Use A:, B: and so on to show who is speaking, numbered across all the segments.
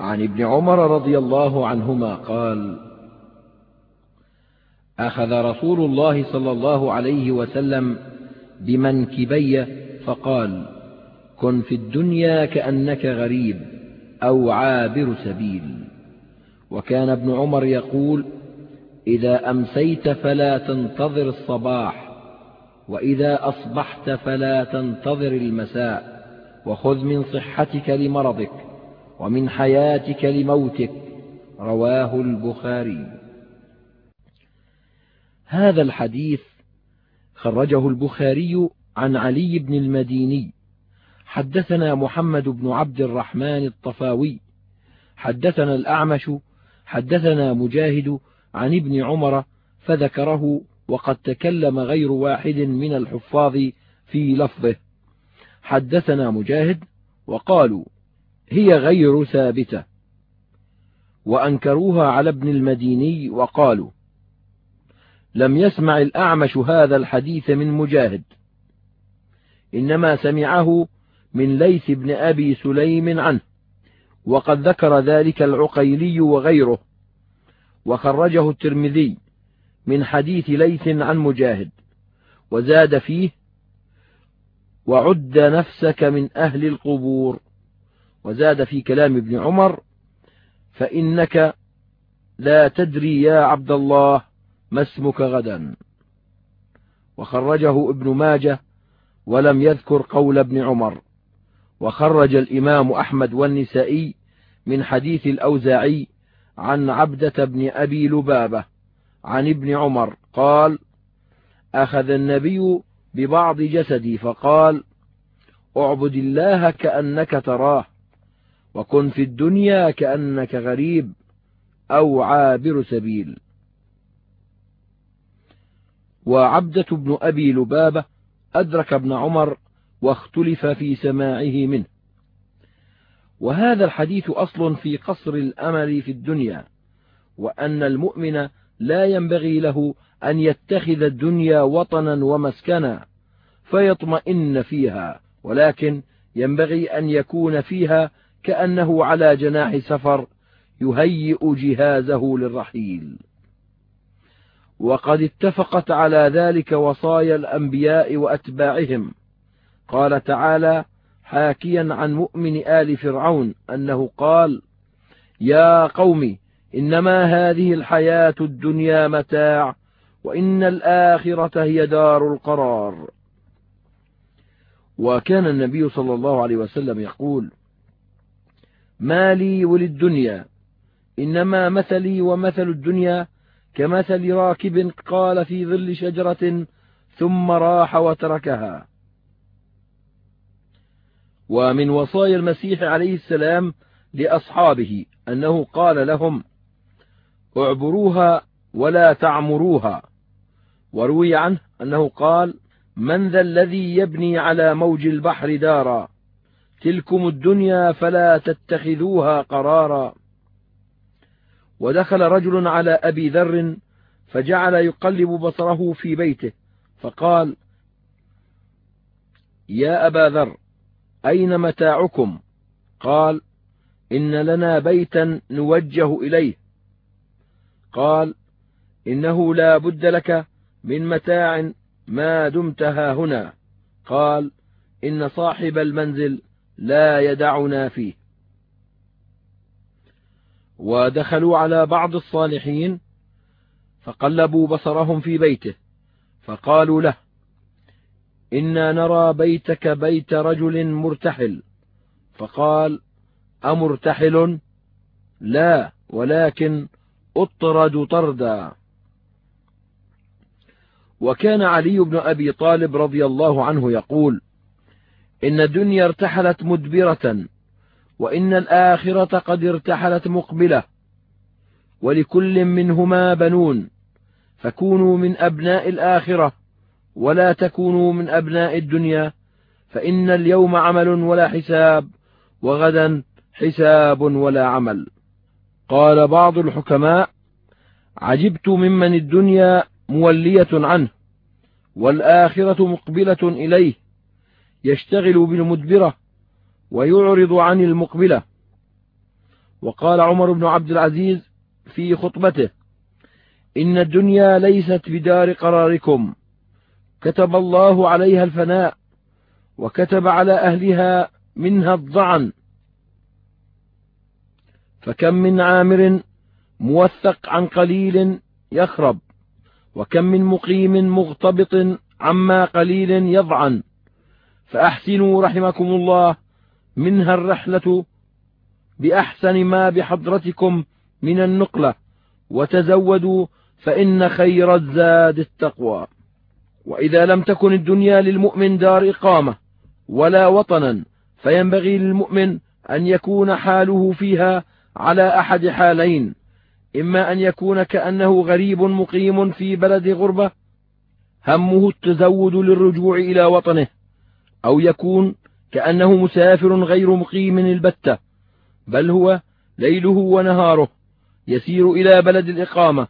A: عن ابن عمر رضي الله عنهما قال أخذ رسول الله صلى الله عليه وسلم بمنكبي فقال كن في الدنيا كأنك غريب أو عابر سبيل. وكان ابن عمر يقول إذا أمسيت فلا تنتظر الصباح وإذا أصبحت فلا تنتظر المساء وخذ من صحتك لمرضك. ومن حياتك لموتك رواه البخاري. هذا الحديث خرجه البخاري عن علي بن المديني. حدثنا محمد بن عبد الرحمن الطفاوي. حدثنا الأعمش. حدثنا مجاهد عن ابن عمر فذكره وقد تكلم غير واحد من الحفاظ في لفظه. حدثنا مجاهد وقالوا هي غير ثابتة. وأنكروها على ابن المديني وقالوا لم يسمع الأعمش هذا الحديث من مجاهد إنما سمعه من ليث بن أبي سليم عنه وقد ذكر ذلك العقيلي وغيره وخرجه الترمذي من حديث ليث عن مجاهد وزاد فيه وعد نفسك من أهل القبور. وزاد في كلام ابن عمر فإنك لا تدري يا عبد الله ما اسمك غدا. وخرجه ابن ماجه ولم يذكر قول ابن عمر. وخرج الإمام أحمد والنسائي من حديث الأوزاعي عن عبدة بن أبي لبابة عن ابن عمر قال أخذ النبي ببعض جسدي فقال اعبد الله كأنك تراه. وكن في الدنيا كأنك غريب أو عابر سبيل. وعبدة بن أبي لبابة أدرك ابن عمر واختلف في سماعه منه. وهذا الحديث أصل في قصر الأمل في الدنيا وأن المؤمن لا ينبغي له أن يتخذ الدنيا وطنا ومسكنا فيطمئن فيها ولكن ينبغي أن يكون فيها كأنه على جناح سفر يهيئ جهازه للرحيل. وقد اتفقت على ذلك وصايا الأنبياء وأتباعهم. قال تعالى حاكيا عن مؤمن آل فرعون أنه قال يا قوم إنما هذه الحياة الدنيا متاع وإن الآخرة هي دار القرار. وكان النبي صلى الله عليه وسلم يقول ما لي وللدنيا. إنما مثلي ومثل الدنيا كمثل راكب قال في ظل شجرة ثم راح وتركها. ومن وصايا المسيح عليه السلام لأصحابه أنه قال لهم اعبروها ولا تعمروها. وروي عنه أنه قال من ذا الذي يبني على موج البحر دارا؟ تلكم الدنيا فلا تتخذوها قرارا. ودخل رجل على أبي ذر فجعل يقلب بصره في بيته فقال يا أبا ذر أين متاعكم قال إن لنا بيتا نوجه إليه. قال إنه لا بد لك من متاع ما دمت هنا. قال إن صاحب المنزل لا يدعنا فيه. ودخلوا على بعض الصالحين فقلبوا بصرهم في بيته فقالوا له إنا نرى بيتك بيت رجل مرتحل. فقال أمرتحل؟ لا ولكن أطرد طردا. وكان علي بن أبي طالب رضي الله عنه يقول إن الدنيا ارتحلت مدبرة وإن الآخرة قد ارتحلت مقبلة. ولكل منهما بنون فكونوا من أبناء الآخرة ولا تكونوا من أبناء الدنيا فإن اليوم عمل ولا حساب وغدا حساب ولا عمل. قال بعض الحكماء عجبت ممن الدنيا مولية عنه والآخرة مقبلة إليه. يشتغل بالمدبرة ويعرض عن المقبلة. وقال عمر بن عبد العزيز في خطبته إن الدنيا ليست بدار قراركم. كتب الله عليها الفناء وكتب على أهلها منها الضعن. فكم من عامر موثق عن قليل يخرب وكم من مقيم مغتبط عما قليل يضعن. فأحسنوا رحمكم الله منها الرحلة بأحسن ما بحضرتكم من النقلة وتزودوا فإن خير الزاد التقوى. وإذا لم تكن الدنيا للمؤمن دار إقامة ولا وطنا فينبغي للمؤمن أن يكون حاله فيها على أحد حالين إما أن يكون كأنه غريب مقيم في بلد غربة همه التزود للرجوع إلى وطنه. أو يكون كأنه مسافر غير مقيم البتة بل هو ليله ونهاره يسير إلى بلد الإقامة.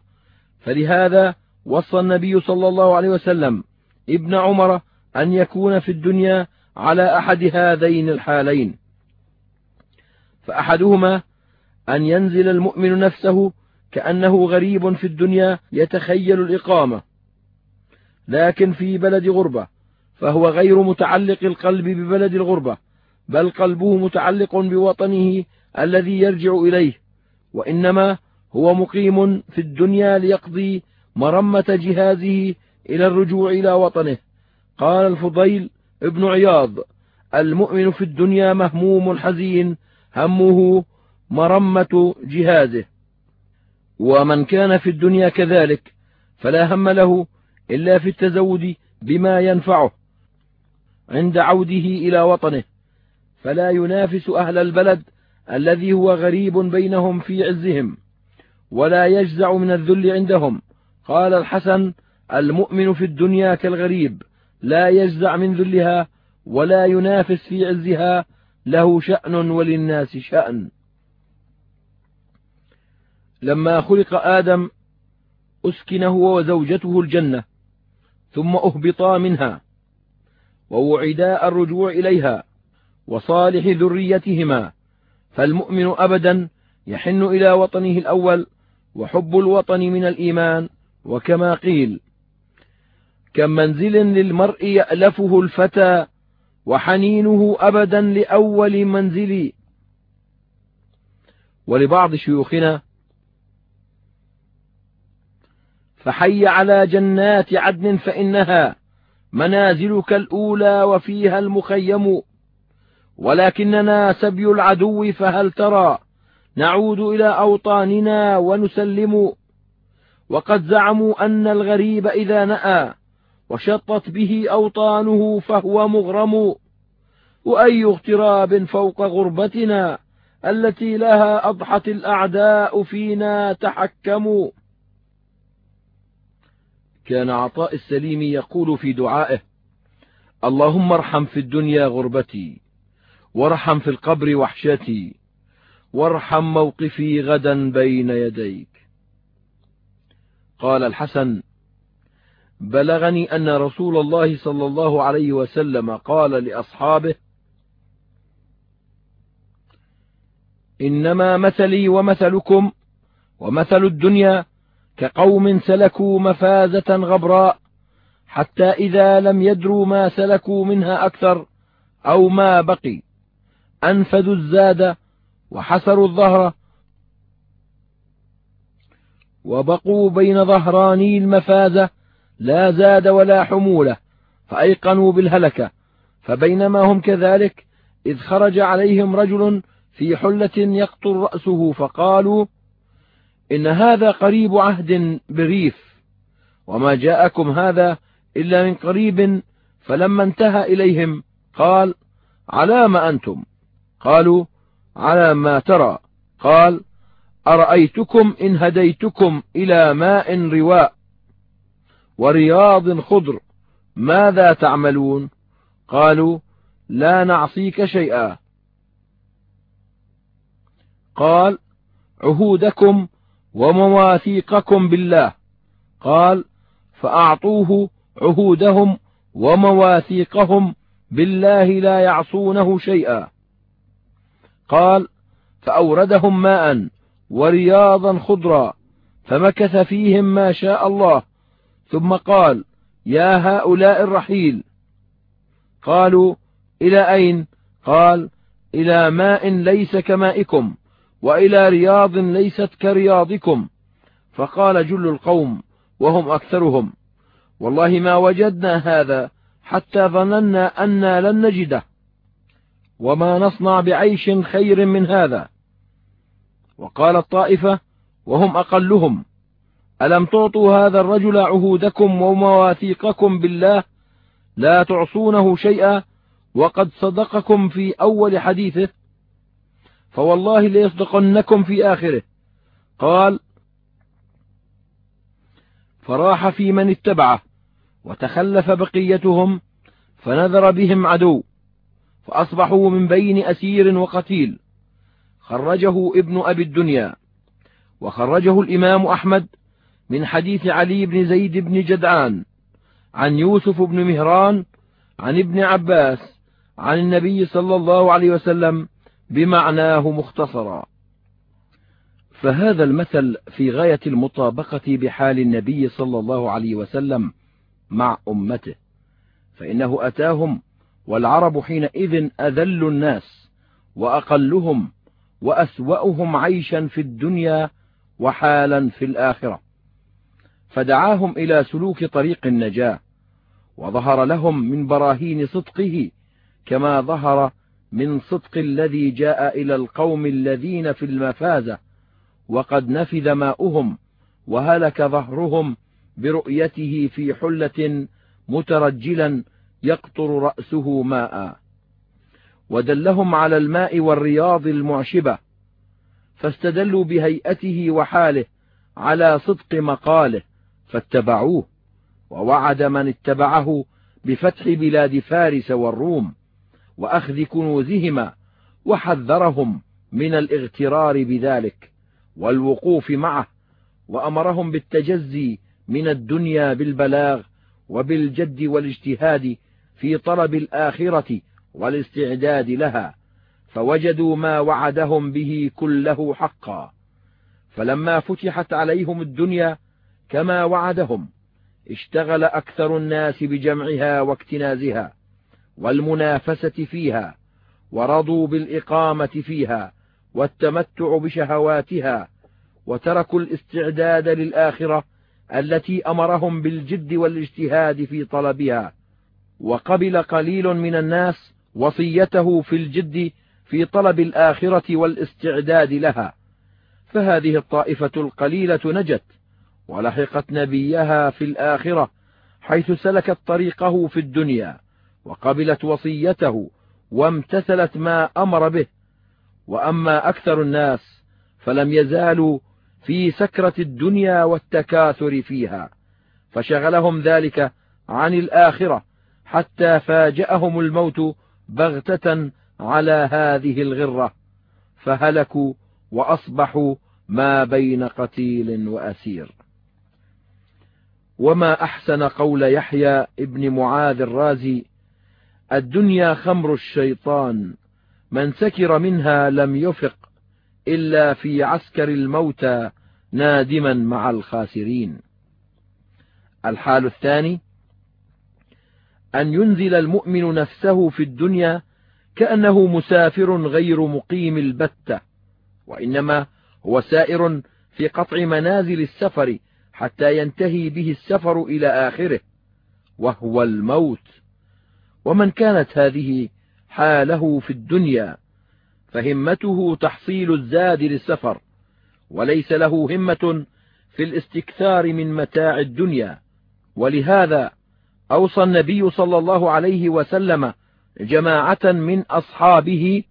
A: فلهذا وصى النبي صلى الله عليه وسلم ابن عمر أن يكون في الدنيا على أحد هذين الحالين. فأحدهما أن ينزل المؤمن نفسه كأنه غريب في الدنيا يتخيل الإقامة لكن في بلد غربة فهو غير متعلق القلب ببلد الغربة بل قلبه متعلق بوطنه الذي يرجع إليه وإنما هو مقيم في الدنيا ليقضي مرمة جهازه إلى الرجوع إلى وطنه. قال الفضيل ابن عياض المؤمن في الدنيا مهموم حزين همه مرمة جهازه. ومن كان في الدنيا كذلك فلا هم له إلا في التزود بما ينفعه. عند عوده إلى وطنه فلا ينافس أهل البلد الذي هو غريب بينهم في عزهم ولا يجزع من الذل عندهم. قال الحسن المؤمن في الدنيا كالغريب لا يجزع من ذلها ولا ينافس في عزها له شأن وللناس شأن. لما خلق آدم أسكن هو وزوجته الجنة ثم أهبطا منها. ووعدا الرجوع إليها وصالح ذريتهما. فالمؤمن أبدا يحن إلى وطنه الأول وحب الوطن من الإيمان وكما قيل كم منزل للمرء يألفه الفتى وحنينه أبدا لأول منزل. ولبعض شيوخنا فحي على جنات عدن فإنها منازلك الأولى وفيها المخيم. ولكننا سبي العدو فهل ترى؟ نعود إلى أوطاننا ونسلم. وقد زعموا أن الغريب إذا نأى وشطت به أوطانه فهو مغرم. وأي اغتراب فوق غربتنا التي لها أضحت الأعداء فينا تحكموا؟ كان عطاء السليم يقول في دعائه اللهم ارحم في الدنيا غربتي وارحم في القبر وحشتي وارحم موقفي غدا بين يديك. قال الحسن بلغني أن رسول الله صلى الله عليه وسلم قال لأصحابه إنما مثلي ومثلكم ومثل الدنيا كقوم سلكوا مفازة غبراء حتى إذا لم يدروا ما سلكوا منها أكثر أو ما بقي. أنفذوا الزاد وحسروا الظهر وبقوا بين ظهراني المفازة لا زاد ولا حمولة فأيقنوا بالهلكة. فبينما هم كذلك إذ خرج عليهم رجل في حلة يقطر رأسه فقالوا إن هذا قريب عهد بريف وما جاءكم هذا إلا من قريب فلما انتهى إليهم قال على ما أنتم؟ قالوا على ما ترى. قال أرأيتكم إن هديتكم إلى ماء رواء ورياض خضر ماذا تعملون؟ قالوا لا نعصيك شيئا. قال عهودكم ومواثيقكم بالله. قال فأعطوه عهودهم ومواثيقهم بالله لا يعصونه شيئا. قال فأوردهم ماء ورياضا خضرا فمكث فيهم ما شاء الله. ثم قال يا هؤلاء الرحيل. قالوا إلى أين؟ قال إلى ماء ليس كمائكم. وإلى رياض ليست كرياضكم. فقال جل القوم وهم أكثرهم والله ما وجدنا هذا حتى ظننا أنا لن نجده. وما نصنع بعيش خير من هذا. وقال الطائفة وهم أقلهم ألم تعطوا هذا الرجل عهودكم ومواثيقكم بالله؟ لا تعصونه شيئا وقد صدقكم في أول حديثه. فوالله ليصدقنكم في آخره. قال فراح في من اتبعه وتخلف بقيتهم فنذر بهم عدو فأصبحوا من بين أسير وقتيل. خرجه ابن أبي الدنيا وخرجه الإمام أحمد من حديث علي بن زيد بن جدعان عن يوسف بن مهران عن ابن عباس عن النبي صلى الله عليه وسلم بمعناه مختصرا. فهذا المثل في غاية المطابقة بحال النبي صلى الله عليه وسلم مع أمته. فإنه أتاهم والعرب حينئذ أذل الناس وأقلهم وأسوأهم عيشا في الدنيا وحالا في الآخرة. فدعاهم إلى سلوك طريق النجاة وظهر لهم من براهين صدقه كما ظهر من صدق الذي جاء إلى القوم الذين في المفازة وقد نفذ ماؤهم وهلك ظهرهم برؤيته في حلة مترجلا يقطر رأسه ماء. ودلهم على الماء والرياض المعشبة فاستدلوا بهيئته وحاله على صدق مقاله فاتبعوه ووعد من اتبعه بفتح بلاد فارس والروم. وأخذ كنوزهما وحذرهم من الاغترار بذلك والوقوف معه وأمرهم بالتجزي من الدنيا بالبلاغ وبالجد والاجتهاد في طلب الآخرة والاستعداد لها فوجدوا ما وعدهم به كله حقا. فلما فتحت عليهم الدنيا كما وعدهم اشتغل أكثر الناس بجمعها واكتنازها. والمنافسة فيها ورضوا بالإقامة فيها والتمتع بشهواتها وتركوا الاستعداد للآخرة التي أمرهم بالجد والاجتهاد في طلبها. وقبل قليل من الناس وصيته في الجد في طلب الآخرة والاستعداد لها. فهذه الطائفة القليلة نجت ولحقت نبيها في الآخرة حيث سلكت طريقه في الدنيا. وقبلت وصيته وامتثلت ما أمر به. وأما أكثر الناس فلم يزالوا في سكرة الدنيا والتكاثر فيها فشغلهم ذلك عن الآخرة حتى فاجأهم الموت بغتة على هذه الغرة فهلكوا وأصبحوا ما بين قتيل وأسير. وما أحسن قول يحيى ابن معاذ الرازي الدنيا خمر الشيطان من سكر منها لم يفق إلا في عسكر الموتى نادما مع الخاسرين. الحال الثاني أن ينزل المؤمن نفسه في الدنيا كأنه مسافر غير مقيم البتة وإنما هو سائر في قطع منازل السفر حتى ينتهي به السفر إلى آخره وهو الموت. ومن كانت هذه حاله في الدنيا فهمته تحصيل الزاد للسفر وليس له همة في الاستكثار من متاع الدنيا. ولهذا أوصى النبي صلى الله عليه وسلم جماعة من أصحابه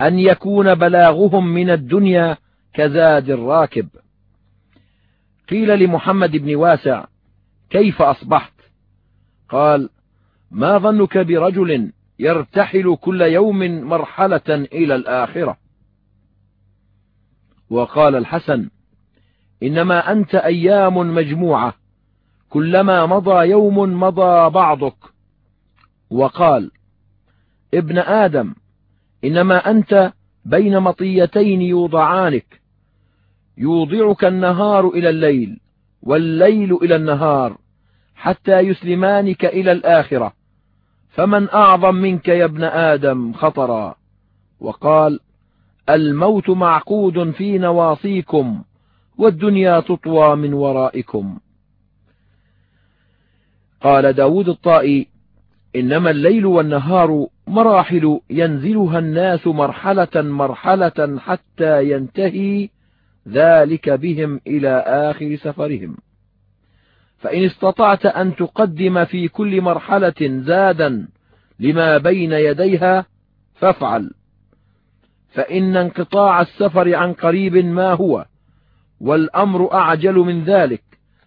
A: أن يكون بلاغهم من الدنيا كزاد الراكب. قيل لمحمد بن واسع كيف أصبحت؟ قال ما ظنك برجل يرتحل كل يوم مرحلة إلى الآخرة؟ وقال الحسن إنما أنت أيام مجموعة كلما مضى يوم مضى بعضك. وقال ابن آدم إنما أنت بين مطيتين يوضعانك يوضعك النهار إلى الليل والليل إلى النهار حتى يسلمانك إلى الآخرة. فمن أعظم منك يا ابن آدم خطرا. وقال الموت معقود في نواصيكم والدنيا تطوى من ورائكم. قال داود الطائي إنما الليل والنهار مراحل ينزلها الناس مرحلة مرحلة حتى ينتهي ذلك بهم إلى آخر سفرهم. فإن استطعت أن تقدم في كل مرحلة زادا لما بين يديها فافعل. فإن انقطاع السفر عن قريب ما هو والأمر أعجل من ذلك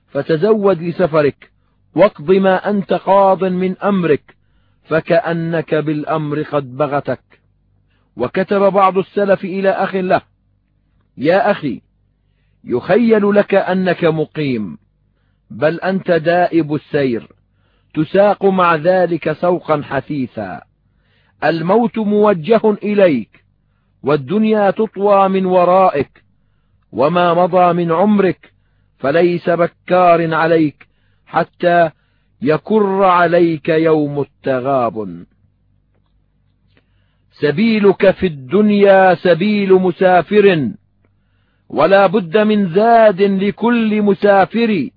A: فتزود لسفرك واقض ما أنت قاض من أمرك فكأنك بالأمر قد بغتك. وكتب بعض السلف إلى أخ له يا أخي يخيل لك أنك مقيم بل أنت دائب السير تساق مع ذلك سوقا حثيثا. الموت موجه إليك والدنيا تطوى من ورائك وما مضى من عمرك فليس بكار عليك حتى يكر عليك يوم التغاب. سبيلك في الدنيا سبيل مسافر ولا بد من زاد لكل مسافر.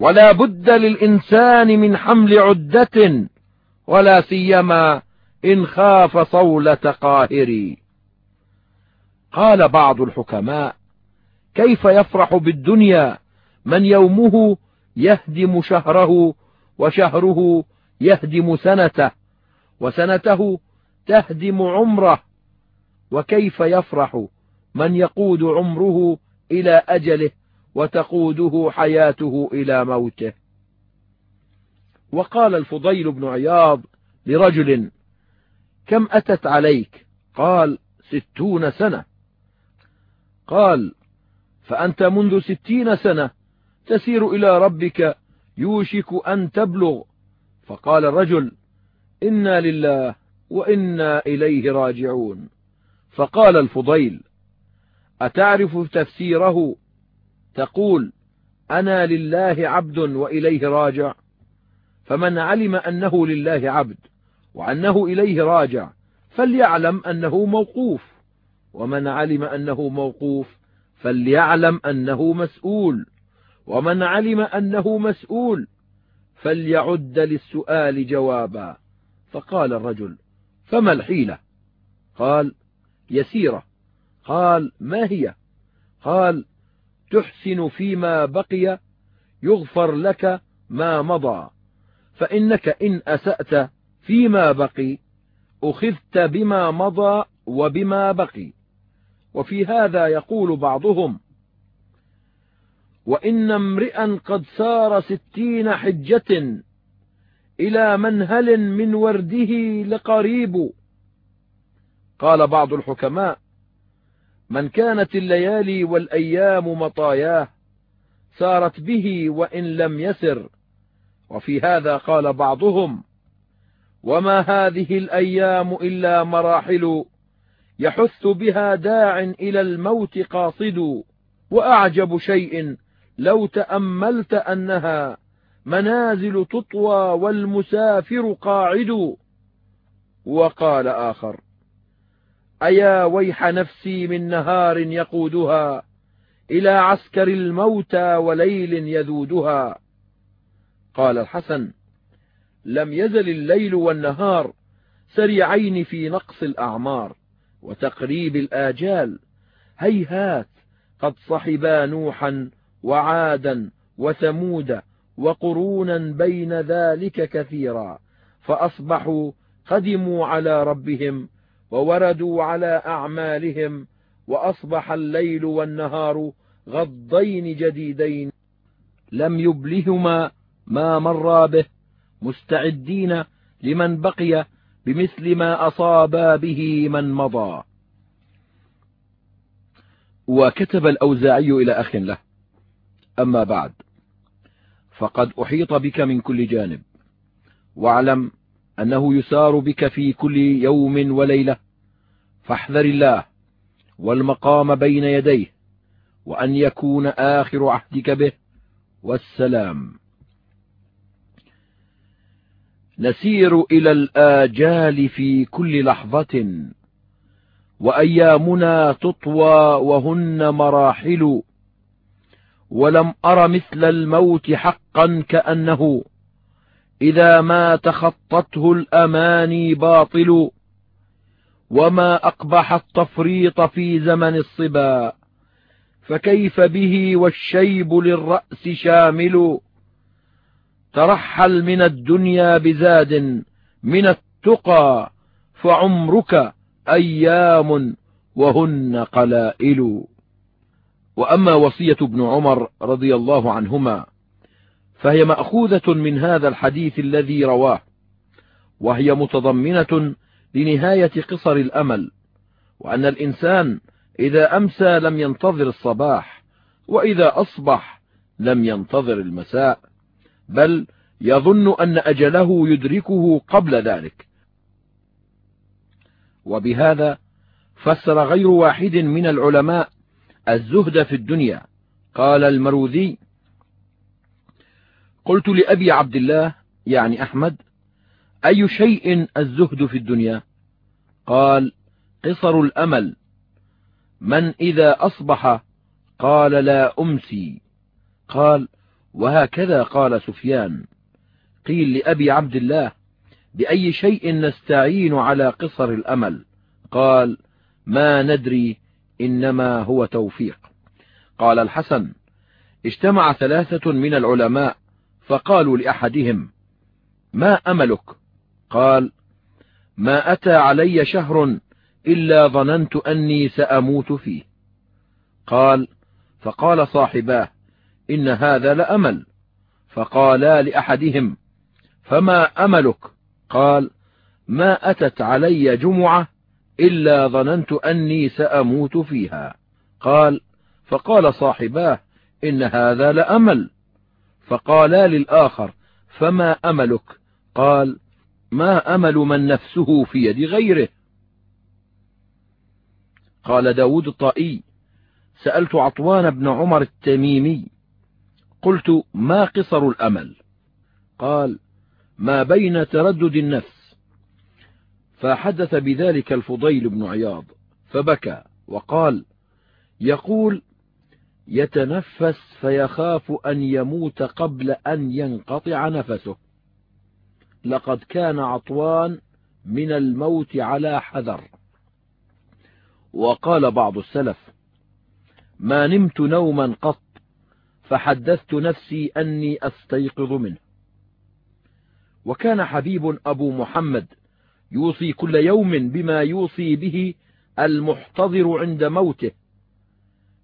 A: ولا بد للإنسان من حمل عدة ولا سيما إن خاف صولة قاهر قال بعض الحكماء كيف يفرح بالدنيا من يومه يهدم شهره وشهره يهدم سنته وسنته تهدم عمره. وكيف يفرح من يقود عمره إلى أجله؟ وتقوده حياته إلى موته. وقال الفضيل بن عياض لرجل كم أتت عليك؟ قال ستون سنة. قال فأنت منذ ستين سنة تسير إلى ربك يوشك أن تبلغ. فقال الرجل إنا لله وإنا إليه راجعون. فقال الفضيل أتعرف تفسيره تقول أنا لله عبد وإليه راجع. فمن علم أنه لله عبد وأنه إليه راجع فليعلم أنه موقوف. ومن علم أنه موقوف فليعلم أنه مسؤول. ومن علم أنه مسؤول فليعد للسؤال جوابا. فقال الرجل فما الحيلة؟ قال يسيرة. قال ما هي؟ قال تحسن فيما بقي يغفر لك ما مضى. فإنك إن أسأت فيما بقي أخذت بما مضى وبما بقي. وفي هذا يقول بعضهم وإن امرئا قد سار ستين حجة إلى منهل من ورده لقريب. قال بعض الحكماء من كانت الليالي والأيام مطاياه سارت به وإن لم يسر. وفي هذا قال بعضهم وما هذه الأيام إلا مراحل يحث بها داع إلى الموت قاصد. وأعجب شيء لو تأملت أنها منازل تطوى والمسافر قاعد. وقال آخر أيا ويح نفسي من نهار يقودها إلى عسكر الموتى وليل يذودها. قال الحسن لم يزل الليل والنهار سريعين في نقص الأعمار وتقريب الآجال. هيهات قد صحبا نوحا وعادا وثمود وقرونا بين ذلك كثيرا فأصبحوا قدموا على ربهم ووردوا على أعمالهم وأصبح الليل والنهار غضين جديدين. لم يبلهما ما مر به مستعدين لمن بقي بمثل ما أصابا به من مضى. وكتب الأوزاعي إلى أخ له أما بعد فقد أحيط بك من كل جانب. واعلم أنه يسار بك في كل يوم وليلة فاحذر الله والمقام بين يديه وأن يكون آخر عهدك به والسلام. نسير إلى الآجال في كل لحظة وأيامنا تطوى وهن مراحل ولم أر مثل الموت حقا كأنه. إذا ما تخطته الأماني باطل وما أقبح التفريط في زمن الصبا فكيف به والشيب للرأس شامل؟ ترحل من الدنيا بزاد من التقى فعمرك أيام وهن قلائل. وأما وصية ابن عمر رضي الله عنهما فهي مأخوذة من هذا الحديث الذي رواه وهي متضمنة لنهاية قصر الأمل وأن الإنسان إذا أمسى لم ينتظر الصباح وإذا أصبح لم ينتظر المساء بل يظن أن أجله يدركه قبل ذلك. وبهذا فسر غير واحد من العلماء الزهد في الدنيا قال المروذي قلت لأبي عبد الله يعني أحمد أي شيء الزهد في الدنيا؟ قال قصر الأمل. من إذا أصبح قال لا أمسي. قال وهكذا قال سفيان. قيل لأبي عبد الله بأي شيء نستعين على قصر الأمل؟ قال ما ندري إنما هو توفيق. قال الحسن اجتمع ثلاثة من العلماء فقالوا لأحدهم ما أملك؟ قال ما أتى علي شهر إلا ظننت أني سأموت فيه. قال فقال صاحباه إن هذا لأمل. فقالا لأحدهم فما أملك؟ قال ما أتت علي جمعة إلا ظننت أني سأموت فيها. قال فقال صاحباه إن هذا لأمل. فقالا للآخر فما أملك؟ قال ما أمل من نفسه في يد غيره. قال داود الطائي سألت عطوان بن عمر التميمي قلت ما قصر الأمل؟ قال ما بين تردد النفس. فحدث بذلك الفضيل بن عياض فبكى وقال يقول يتنفس فيخاف أن يموت قبل أن ينقطع نفسه. لقد كان عطوان من الموت على حذر. وقال بعض السلف ما نمت نوما قط فحدثت نفسي أني أستيقظ منه. وكان حبيب أبو محمد يوصي كل يوم بما يوصي به المحتضر عند موته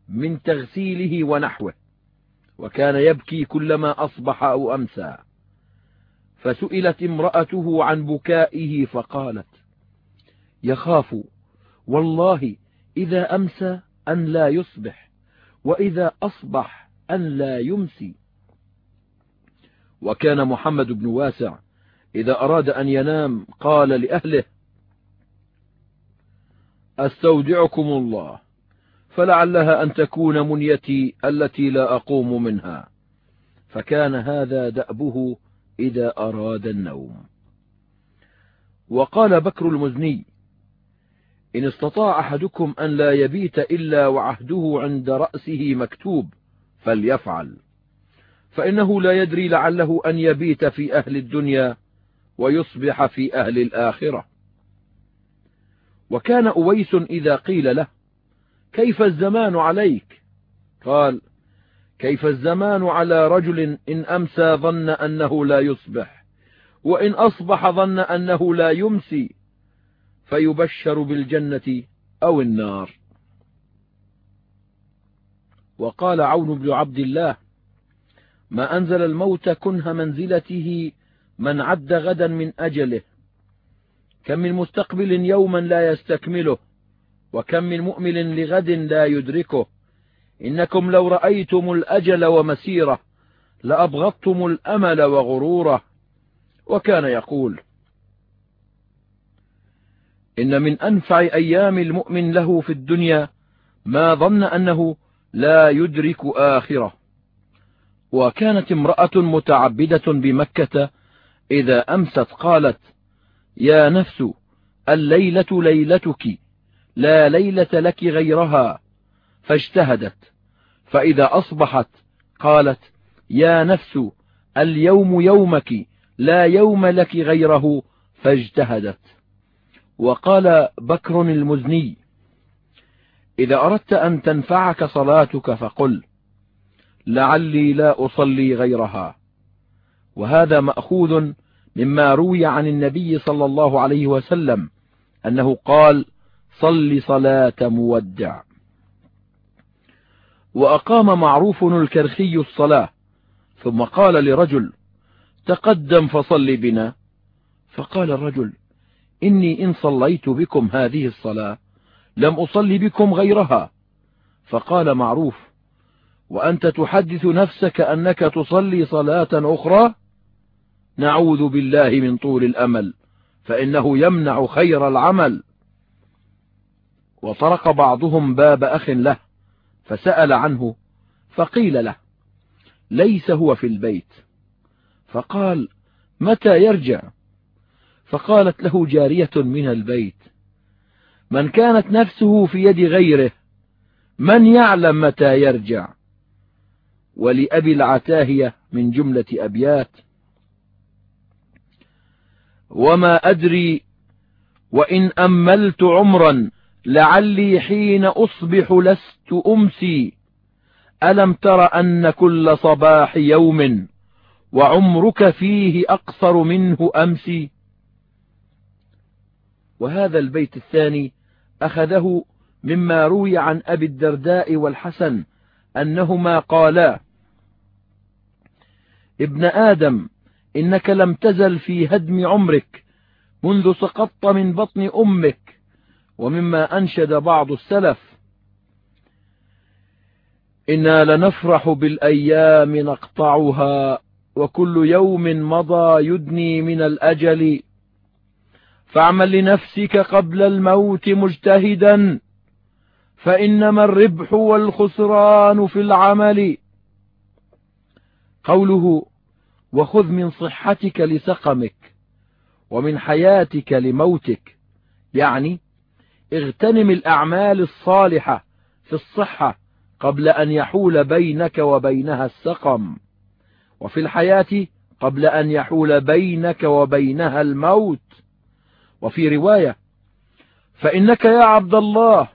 A: من تغسيله ونحوه وكان يبكي كلما أصبح أو أمسى. فسئلت امرأته عن بكائه فقالت يخاف والله إذا أمسى أن لا يصبح وإذا أصبح أن لا يمسي. وكان محمد بن واسع إذا أراد أن ينام قال لأهله أستودعكم الله. فلعلها أن تكون منيتي التي لا أقوم منها. فكان هذا دأبه إذا أراد النوم. وقال بكر المزني إن استطاع أحدكم أن لا يبيت إلا وعهده عند رأسه مكتوب فليفعل. فإنه لا يدري لعله أن يبيت في أهل الدنيا ويصبح في أهل الآخرة. وكان أويس إذا قيل له كيف الزمان عليك؟ قال كيف الزمان على رجل إن أمسى ظن أنه لا يصبح وإن أصبح ظن أنه لا يمسي فيبشر بالجنة أو النار. وقال عون بن عبد الله ما أنزل الموت كنه منزلته من عد غدا من أجله كم من مستقبل يوما لا يستكمله وكم من مؤمل لغد لا يدركه. إنكم لو رأيتم الأجل ومسيره لأبغضتم الأمل وغروره. وكان يقول إن من أنفع أيام المؤمن له في الدنيا ما ظن أنه لا يدرك آخرة. وكانت امرأة متعبدة بمكة إذا أمست قالت يا نفس الليلة ليلتك لا ليلة لك غيرها. فاجتهدت. فإذا أصبحت قالت يا نفس اليوم يومك لا يوم لك غيره. فاجتهدت. وقال بكر المزني إذا أردت أن تنفعك صلاتك فقل لعلي لا أصلي غيرها. وهذا مأخوذ مما روي عن النبي صلى الله عليه وسلم أنه قال صل صلاة مودع. وأقام معروف الكرخي الصلاة ثم قال لرجل تقدم فصل بنا. فقال الرجل إني إن صليت بكم هذه الصلاة لم أصلي بكم غيرها. فقال معروف وأنت تحدث نفسك أنك تصلي صلاة أخرى؟ نعوذ بالله من طول الأمل فإنه يمنع خير العمل. وطرق بعضهم باب أخ له فسأل عنه فقيل له ليس هو في البيت. فقال متى يرجع؟ فقالت له جارية من البيت. من كانت نفسه في يد غيره من يعلم متى يرجع؟ ولأبي العتاهية من جملة أبيات. وما أدري وإن أملت عمرا لعلي حين أصبح لست أمسي. ألم تر أن كل صباح يوم وعمرك فيه أقصر منه أمسي؟ وهذا البيت الثاني أخذه مما روي عن أبي الدرداء والحسن أنهما قالا ابن آدم إنك لم تزل في هدم عمرك منذ سقطت من بطن أمك. ومما أنشد بعض السلف. إنا لنفرح بالأيام نقطعها وكل يوم مضى يدني من الأجل. فاعمل لنفسك قبل الموت مجتهدا فإنما الربح والخسران في العمل. قوله وخذ من صحتك لسقمك ومن حياتك لموتك. يعني اغتنم الأعمال الصالحة في الصحة قبل أن يحول بينك وبينها السقم. وفي الحياة قبل أن يحول بينك وبينها الموت. وفي رواية فإنك يا عبد الله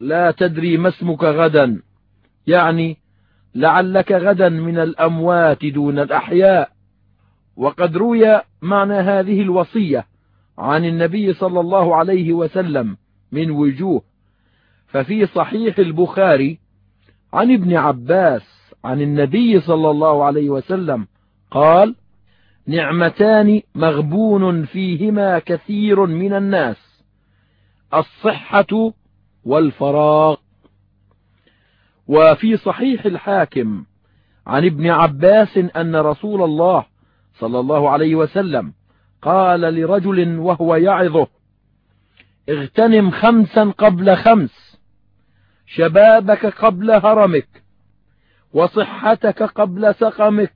A: لا تدري ما اسمك غدا. يعني لعلك غدا من الأموات دون الأحياء. وقد روي معنى هذه الوصية عن النبي صلى الله عليه وسلم من وجوه. ففي صحيح البخاري عن ابن عباس عن النبي صلى الله عليه وسلم قال نعمتان مغبون فيهما كثير من الناس الصحة والفراغ. وفي صحيح الحاكم عن ابن عباس أن رسول الله صلى الله عليه وسلم قال لرجل وهو يعظه اغتنم خمسا قبل خمس. شبابك قبل هرمك وصحتك قبل سقمك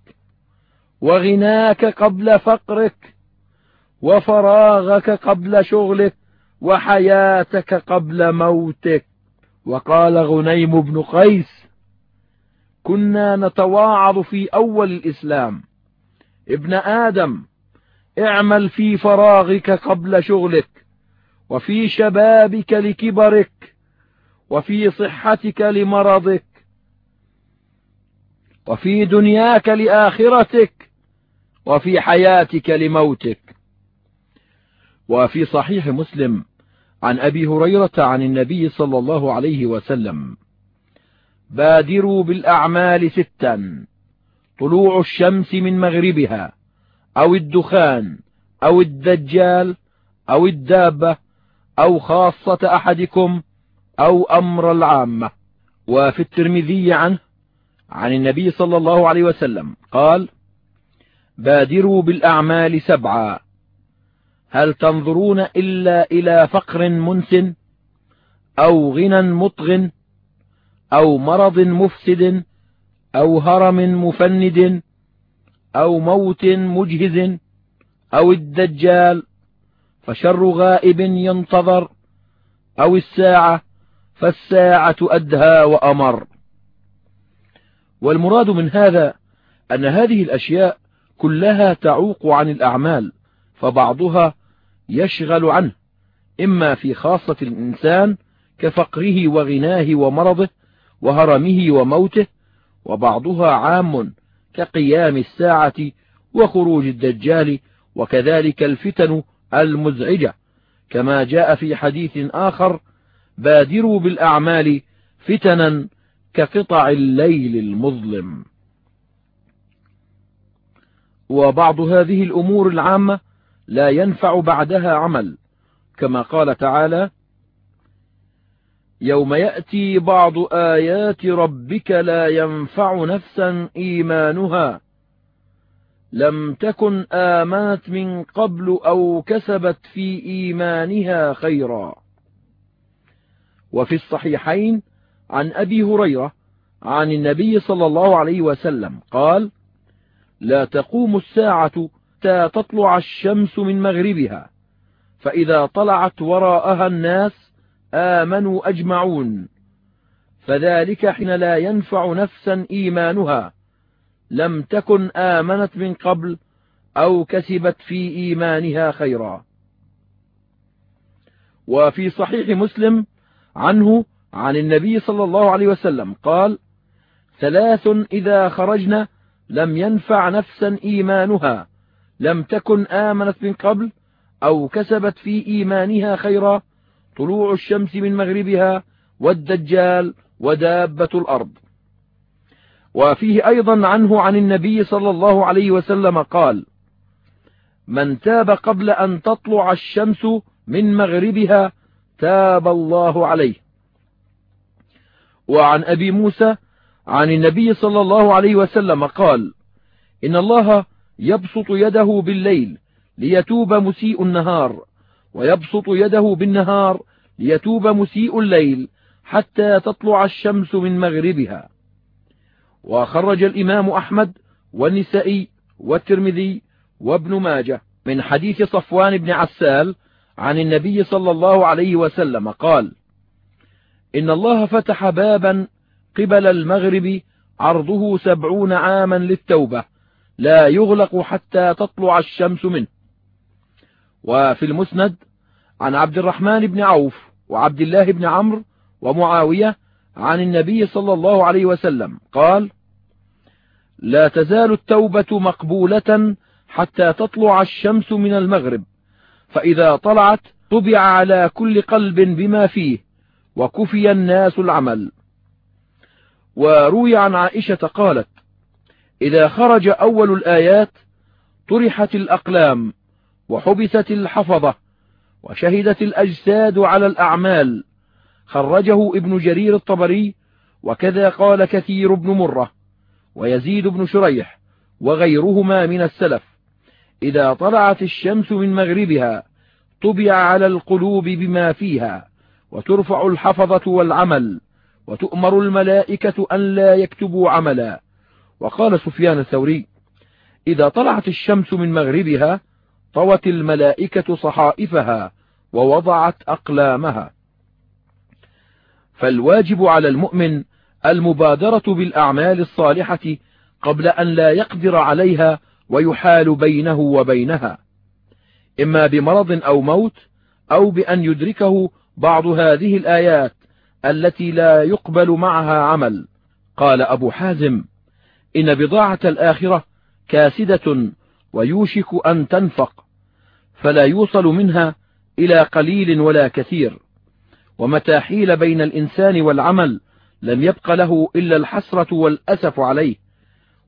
A: وغناك قبل فقرك وفراغك قبل شغلك وحياتك قبل موتك. وقال غنيم بن قيس كنا نتواعظ في أول الإسلام. ابن آدم اعمل في فراغك قبل شغلك. وفي شبابك لكبرك وفي صحتك لمرضك وفي دنياك لآخرتك وفي حياتك لموتك. وفي صحيح مسلم عن أبي هريرة عن النبي صلى الله عليه وسلم بادروا بالأعمال ستا طلوع الشمس من مغربها أو الدخان أو الدجال أو الدابة أو خاصة أحدكم أو أمر العامة. وفي الترمذي عنه عن النبي صلى الله عليه وسلم قال بادروا بالأعمال سبعا. هل تنظرون إلا إلى فقر منسن أو غنى مطغ أو مرض مفسد أو هرم مفند أو موت مجهز أو الدجال فشر غائب ينتظر أو الساعة فالساعة أدهى وأمر. والمراد من هذا أن هذه الأشياء كلها تعوق عن الأعمال فبعضها يشغل عنه إما في خاصة الإنسان كفقره وغناه ومرضه وهرمه وموته وبعضها عام كقيام الساعة وخروج الدجال وكذلك الفتن المزعجة كما جاء في حديث آخر بادروا بالأعمال فتنا كقطع الليل المظلم. وبعض هذه الأمور العامة لا ينفع بعدها عمل كما قال تعالى يوم يأتي بعض آيات ربك لا ينفع نفسا إيمانها. لم تكن آمنت من قبل أو كسبت في إيمانها خيرا. وفي الصحيحين عن أبي هريرة عن النبي صلى الله عليه وسلم قال لا تقوم الساعة حتى تطلع الشمس من مغربها فإذا طلعت وراءها الناس آمنوا أجمعون فذلك حين لا ينفع نفسا إيمانها لم تكن آمنت من قبل أو كسبت في إيمانها خيرا. وفي صحيح مسلم عنه عن النبي صلى الله عليه وسلم قال ثلاث إذا خرجن لم ينفع نفسا إيمانها لم تكن آمنت من قبل أو كسبت في إيمانها خيرا طلوع الشمس من مغربها والدجال ودابة الأرض. وفيه أيضا عنه عن النبي صلى الله عليه وسلم قال من تاب قبل أن تطلع الشمس من مغربها تاب الله عليه. وعن أبي موسى عن النبي صلى الله عليه وسلم قال إن الله يبسط يده بالليل ليتوب مسيء النهار ويبسط يده بالنهار ليتوب مسيء الليل حتى تطلع الشمس من مغربها. وخرج الإمام أحمد والنسائي والترمذي وابن ماجه من حديث صفوان بن عسال عن النبي صلى الله عليه وسلم قال إن الله فتح بابا قبل المغرب عرضه سبعون عاما للتوبة لا يغلق حتى تطلع الشمس منه. وفي المسند عن عبد الرحمن بن عوف وعبد الله بن عمرو ومعاوية عن النبي صلى الله عليه وسلم قال لا تزال التوبة مقبولة حتى تطلع الشمس من المغرب فإذا طلعت طبع على كل قلب بما فيه وكفي الناس العمل. وروي عن عائشة قالت إذا خرج أول الآيات طرحت الأقلام وحبست الحفظة وشهدت الأجساد على الأعمال خرجه ابن جرير الطبري وكذا قال كثير بن مرة ويزيد بن شريح وغيرهما من السلف. إذا طلعت الشمس من مغربها طبع على القلوب بما فيها وترفع الحفظة والعمل وتؤمر الملائكة أن لا يكتبوا عملا. وقال سفيان الثوري إذا طلعت الشمس من مغربها طوت الملائكة صحائفها ووضعت أقلامها. فالواجب على المؤمن المبادرة بالأعمال الصالحة قبل أن لا يقدر عليها ويحال بينه وبينها. إما بمرض أو موت أو بأن يدركه بعض هذه الآيات التي لا يقبل معها عمل. قال أبو حازم إن بضاعة الآخرة كاسدة ويوشك أن تنفق فلا يوصل منها إلى قليل ولا كثير. ومتى حيل بين الإنسان والعمل لم يبق له إلا الحسرة والأسف عليه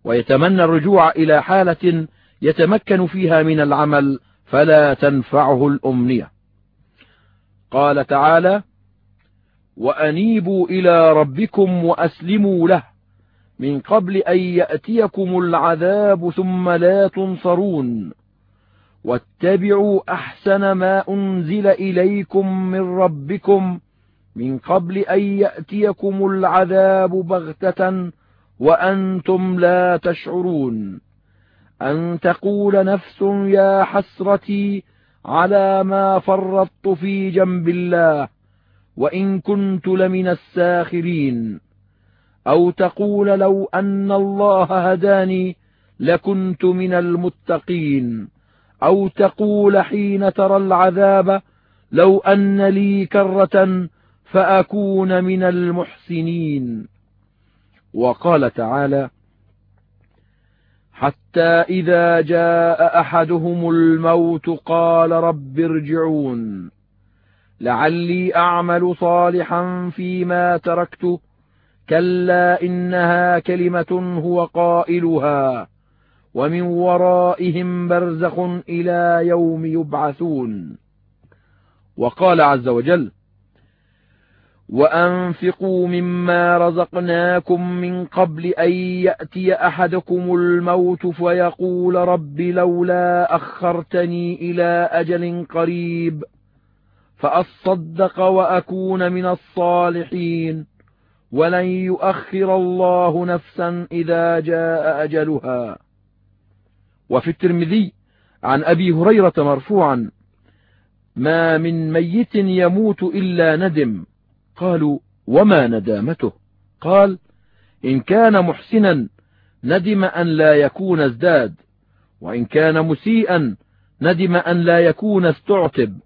A: ويتمنى الرجوع إلى حالة يتمكن فيها من العمل فلا تنفعه الأمنية. قال تعالى وأنيبوا إلى ربكم وأسلموا له من قبل أن يأتيكم العذاب ثم لا تنصرون. واتبعوا أحسن ما أنزل إليكم من ربكم من قبل أن يأتيكم العذاب بغتة وأنتم لا تشعرون. أن تقول نفس يا حسرتي على ما فرطت في جنب الله وإن كنت لمن الساخرين. أو تقول لو أن الله هداني لكنت من المتقين. أو تقول حين ترى العذاب لو أن لي كرة فأكون من المحسنين. وقال تعالى حتى إذا جاء أحدهم الموت قال رب ارجعون. لعلي أعمل صالحا فيما تركت. كلا إنها كلمة هو قائلها. ومن ورائهم برزخ إلى يوم يبعثون. وقال عز وجل وأنفقوا مما رزقناكم من قبل أن يأتي أحدكم الموت فيقول رب لولا أخرتني إلى أجل قريب فأصدق وأكون من الصالحين. ولن يؤخر الله نفسا إذا جاء أجلها. وفي الترمذي عن أبي هريرة مرفوعا ما من ميت يموت إلا ندم. قالوا وما ندامته؟ قال إن كان محسنا ندم أن لا يكون ازداد وإن كان مسيئا ندم أن لا يكون استعتب.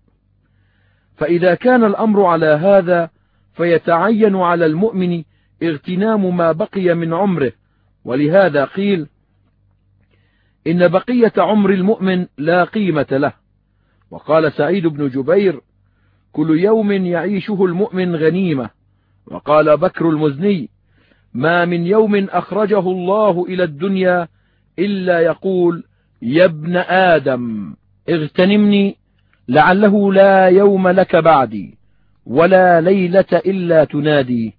A: فإذا كان الأمر على هذا فيتعين على المؤمن اغتنام ما بقي من عمره ولهذا قيل إن بقية عمر المؤمن لا قيمة له. وقال سعيد بن جبير كل يوم يعيشه المؤمن غنيمة. وقال بكر المزني ما من يوم أخرجه الله إلى الدنيا إلا يقول يا ابن آدم اغتنمني لعله لا يوم لك بعدي ولا ليلة إلا تنادي.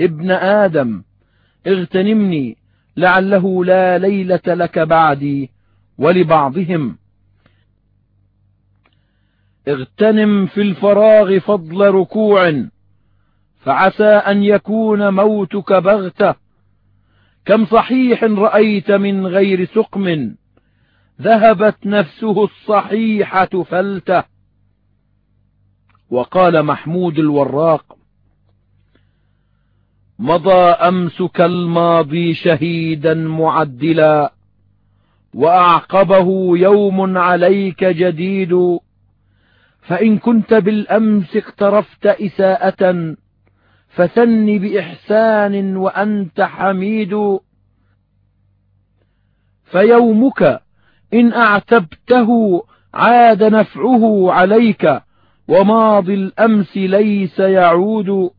A: ابن آدم اغتنمني لعله لا ليلة لك بعدي ولبعضهم. اغتنم في الفراغ فضل ركوع فعسى أن يكون موتك بغتة. كم صحيح رأيت من غير سقم ذهبت نفسه الصحيحة فلته. وقال محمود الوراق مضى أمسك الماضي شهيدا معدلا وأعقبه يوم عليك جديد. فإن كنت بالأمس اقترفت إساءة فثن بإحسان وأنت حميد. فيومك إن أعتبته عاد نفعه عليك وماضي الأمس ليس يعود.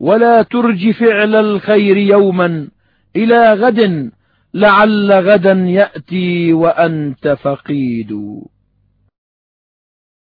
A: ولا ترج فعل الخير يوما إلى غد لعل غدا يأتي وأنت فقيد.